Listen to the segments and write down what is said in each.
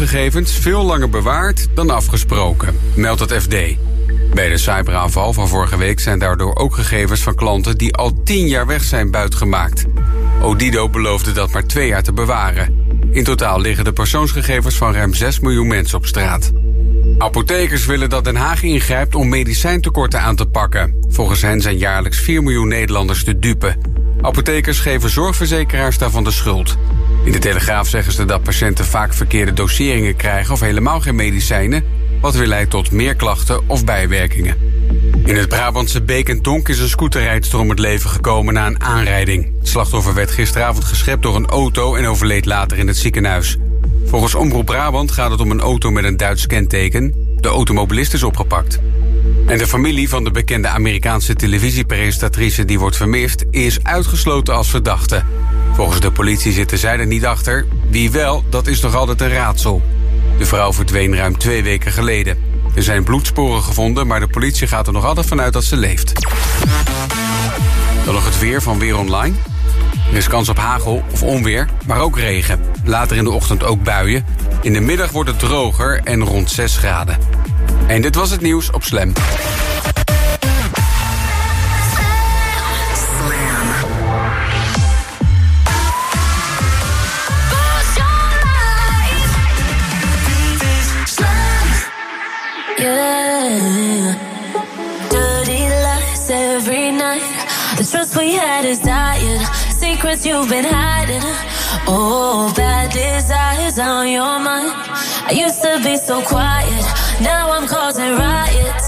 heeft klantgegevens veel langer bewaard dan afgesproken, meldt het FD. Bij de cyberaanval van vorige week zijn daardoor ook gegevens van klanten die al tien jaar weg zijn buitgemaakt. Odido beloofde dat maar twee jaar te bewaren. In totaal liggen de persoonsgegevens van ruim 6 miljoen mensen op straat. Apothekers willen dat Den Haag ingrijpt om medicijntekorten aan te pakken. Volgens hen zijn jaarlijks 4 miljoen Nederlanders te dupe. Apothekers geven zorgverzekeraars daarvan de schuld. In de Telegraaf zeggen ze dat patiënten vaak verkeerde doseringen krijgen of helemaal geen medicijnen, wat weer leidt tot meer klachten of bijwerkingen. In het Brabantse Beek en Tonk is een scooterrijdster om het leven gekomen na een aanrijding. Het slachtoffer werd gisteravond geschept door een auto en overleed later in het ziekenhuis. Volgens Omroep Brabant gaat het om een auto met een Duits kenteken. De automobilist is opgepakt. En de familie van de bekende Amerikaanse televisiepresentatrice die wordt vermist... is uitgesloten als verdachte. Volgens de politie zitten zij er niet achter. Wie wel, dat is nog altijd een raadsel. De vrouw verdween ruim twee weken geleden. Er zijn bloedsporen gevonden, maar de politie gaat er nog altijd vanuit dat ze leeft. Dan nog het weer van Weer Online. Er is kans op hagel of onweer, maar ook regen. Later in de ochtend ook buien. In de middag wordt het droger en rond 6 graden. En dit was het nieuws op Slam. Dying. Secrets you've been hiding. Oh, bad desires on your mind. I used to be so quiet. Now I'm causing riots.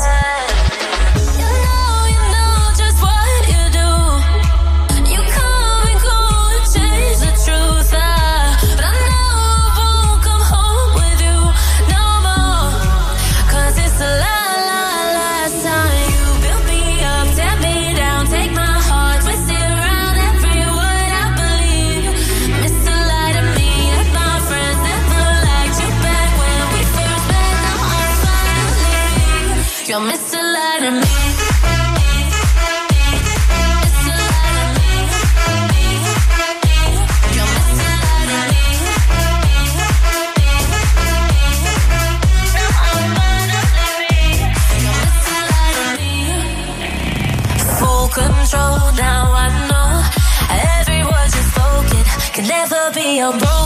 Be unbroken.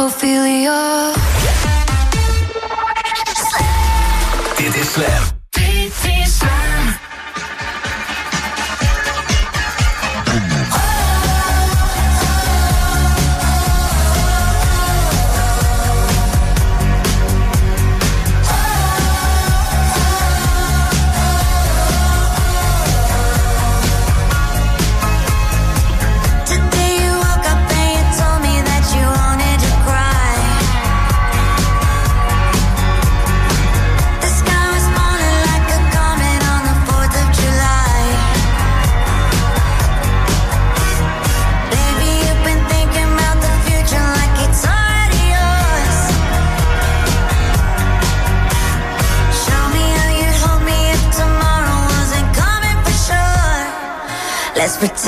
Ophelia. Dit is Slam.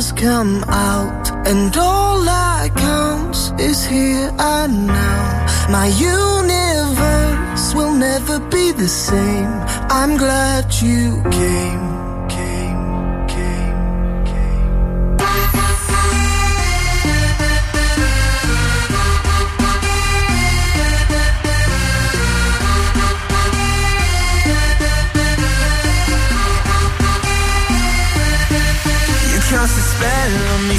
stars come out, and all that counts is here and now. My universe will never be the same. I'm glad you came.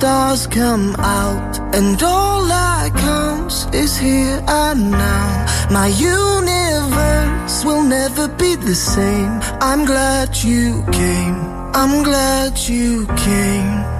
stars come out, and all that counts is here and now. My universe will never be the same. I'm glad you came. I'm glad you came.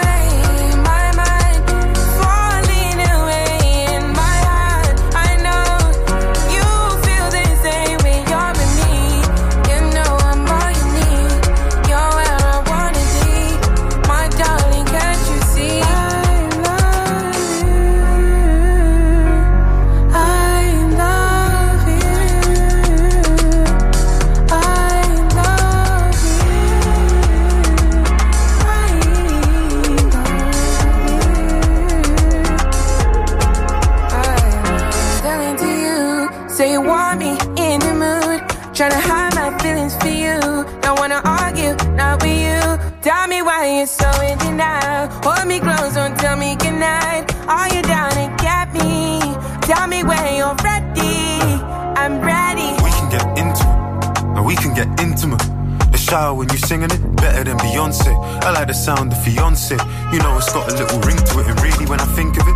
in the mood. Tryna hide my feelings for you. Don't wanna argue, not with you. Tell me why you're so in denial. Hold me close, don't tell me goodnight. Are you down to get me? Tell me when you're ready. I'm ready. We can get intimate, now we can get intimate. The shower when you're singing it better than Beyoncé. I like the sound of Fiance. You know it's got a little ring to it, and really when I think of it.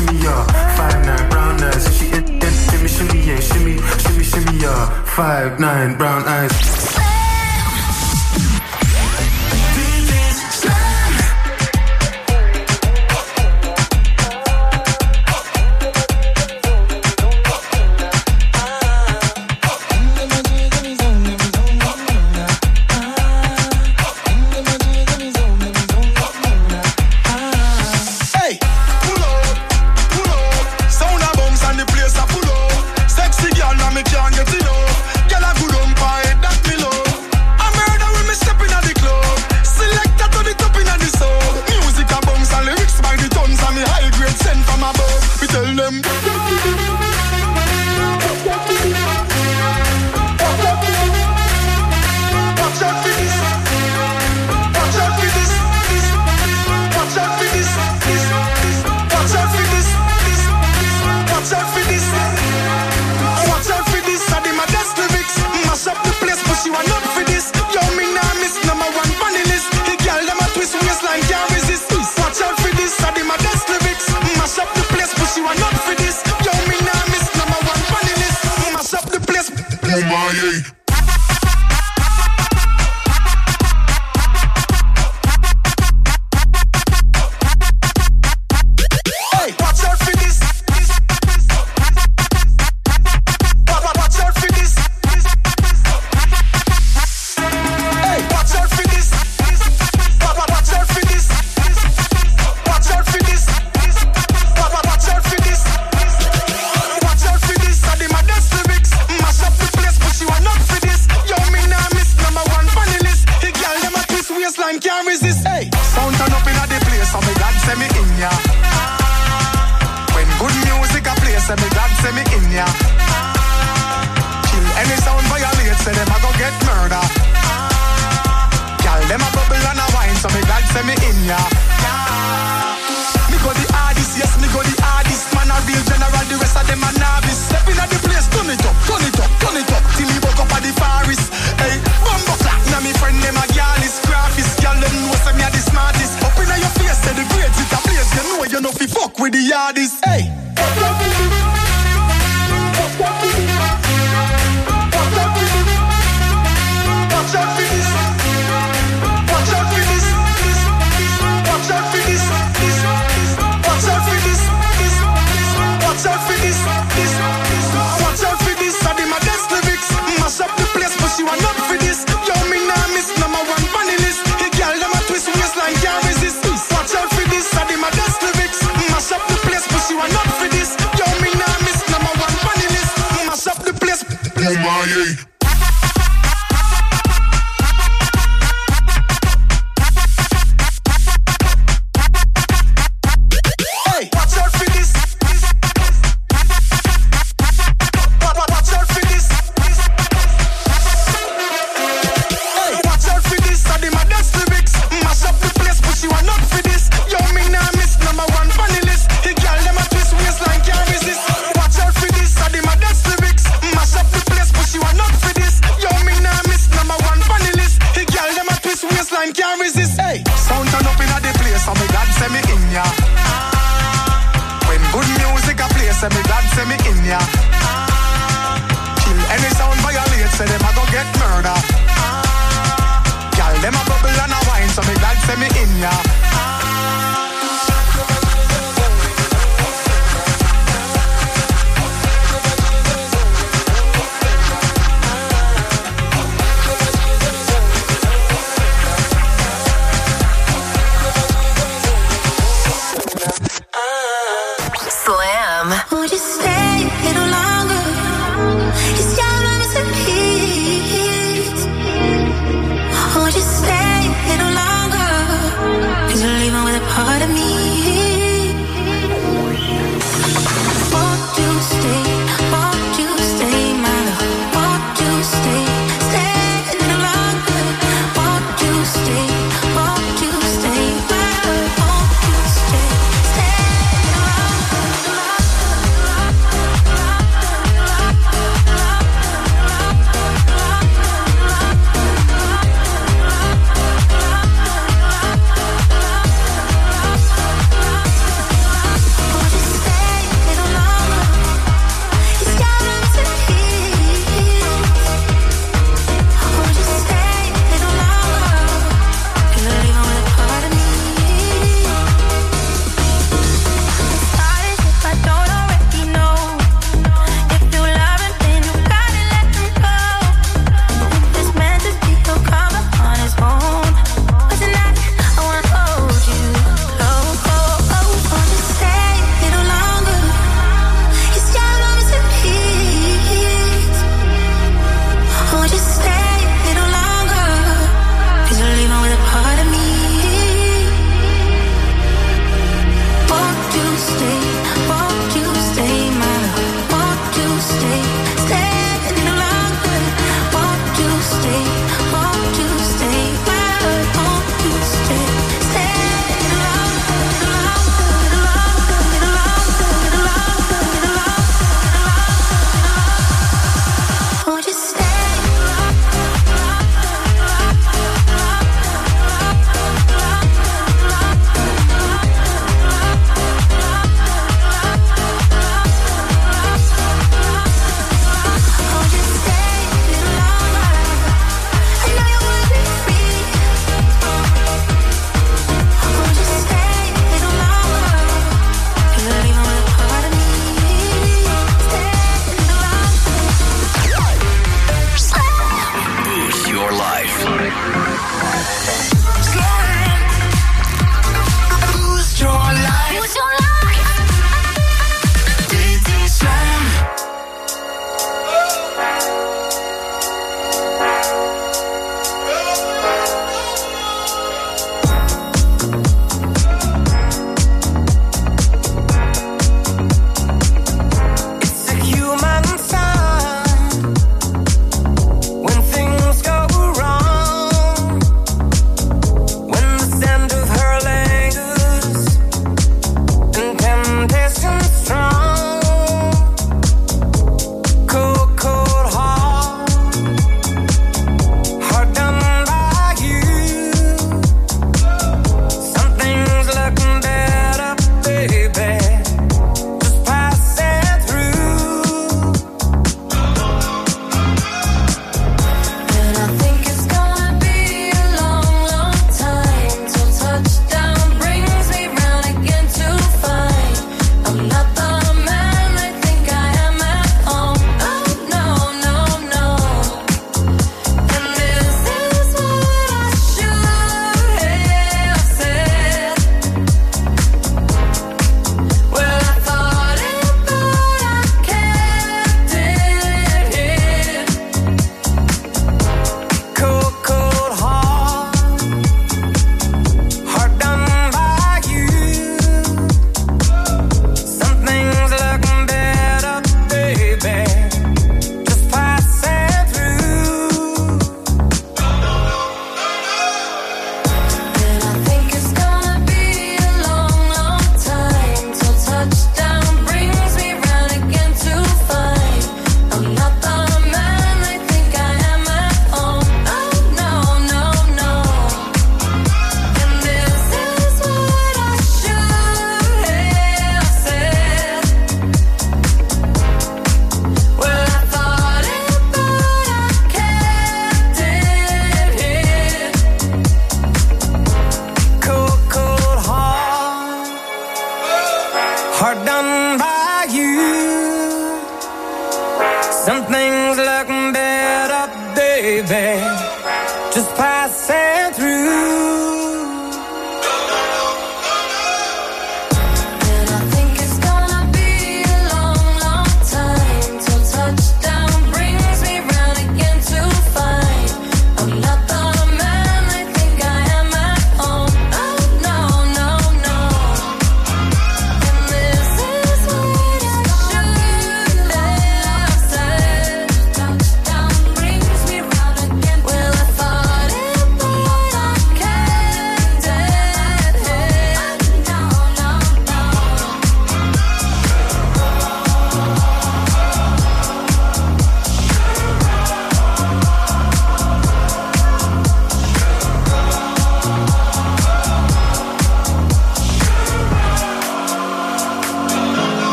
shimmy ya. Five nine brown eyes. She in, in, shimmy shimmy yeah, shimmy shimmy shimmy ya. Five nine brown eyes. say me God say me in ya. Kill any sound violate, say them a go get murder. Gyal, them a bubble and a wine, so me God say me in ya. Me go the hardest, yes me go the hardest. Man a real general, the rest of them a novice. Step inna the place, turn it up, turn it up, turn it up, till he woke up at the forest. Hey, bumbo clap, now me friend them a gyal is graphist. Gyal, them know say me a the smartest. Up inna your face, say the grades it a place. You know you know fi fuck with the hardest. Hey. Say me in ya. Kill any sound violate, say them a go get murder. Gal, them a bubble and a wine, so me glad say me in ya.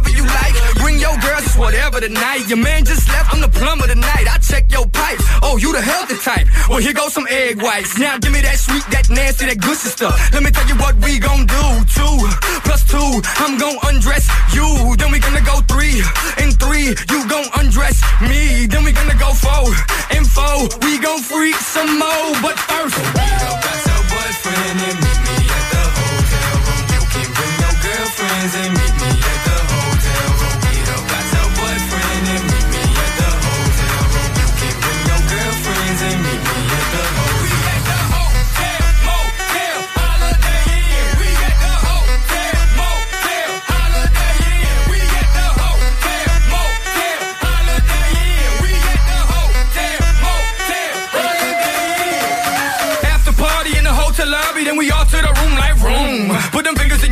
Whatever you like. Bring your girls, it's whatever tonight. Your man just left, I'm the plumber tonight. I check your pipes. Oh, you the healthy type. Well, here goes some egg whites. Now give me that sweet, that nasty, that good stuff. Let me tell you what we gon' do. Two plus two, I'm gon' undress you. Then we gonna go three and three, you gon' undress me. Then we gonna go four and four, we gon' freak some more. But first, Got your boyfriend and meet me at the hotel room. You can bring your girlfriends and meet me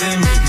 meet me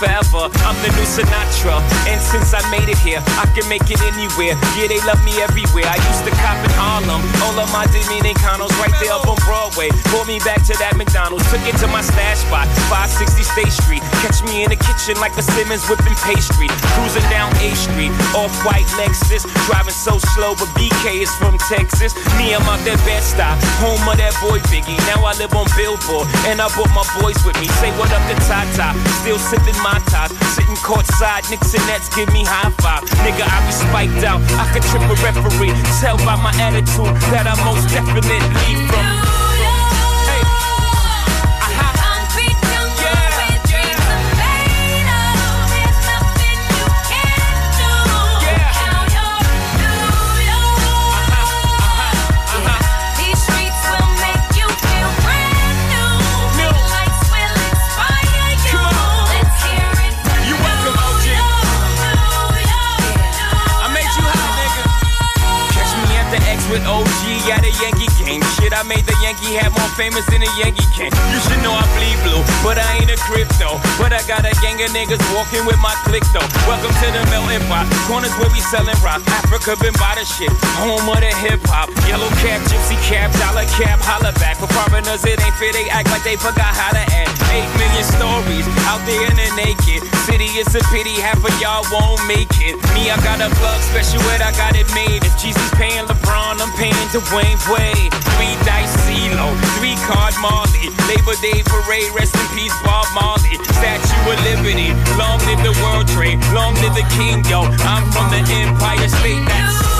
forever. I'm the new Sinatra, and since I made it here, I can make it anywhere. Yeah, they love me everywhere. I used to cop in Harlem, all of my Dominicanos right there. Broadway. Pulled me back to that McDonald's, took it to my stash spot, 560 State Street. Catch me in the kitchen like a Simmons whipping pastry. Cruising down A Street, off white Lexus. Driving so slow, but BK is from Texas. Me, I'm out that Bed-Stuy, home of that boy Biggie. Now I live on Billboard, and I brought my boys with me. Say what up to Ty Ty, still sipping Mai Tais. Sitting courtside, Knicks and Nets give me high five. Nigga, I be spiked out, I could trip a referee. Tell by my attitude that I most definitely from. Famous than a Yankee can. You should know I bleed blue, but I ain't crypto. But I got a gang of niggas walking with my click though. Welcome to the melting pot. Corners where we selling rock. Afrika Bambaataa shit. Home of the hip hop. Yellow cap, gypsy cap, dollar cap, holla back. For foreigners, it ain't fair. They act like they forgot how to act. Eight million stories out there in the naked city. It's a pity half of y'all won't make it. Me, I got a plug special ed, I got it made. If Jeezy's paying LeBron, I'm paying Dwyane Wade. Three dice CeeLo, three card Marley. Labor Day parade, rest in peace Bob Marley. Statue of Liberty, long live the World Trade, long live the King, yo. I'm from the Empire State. That's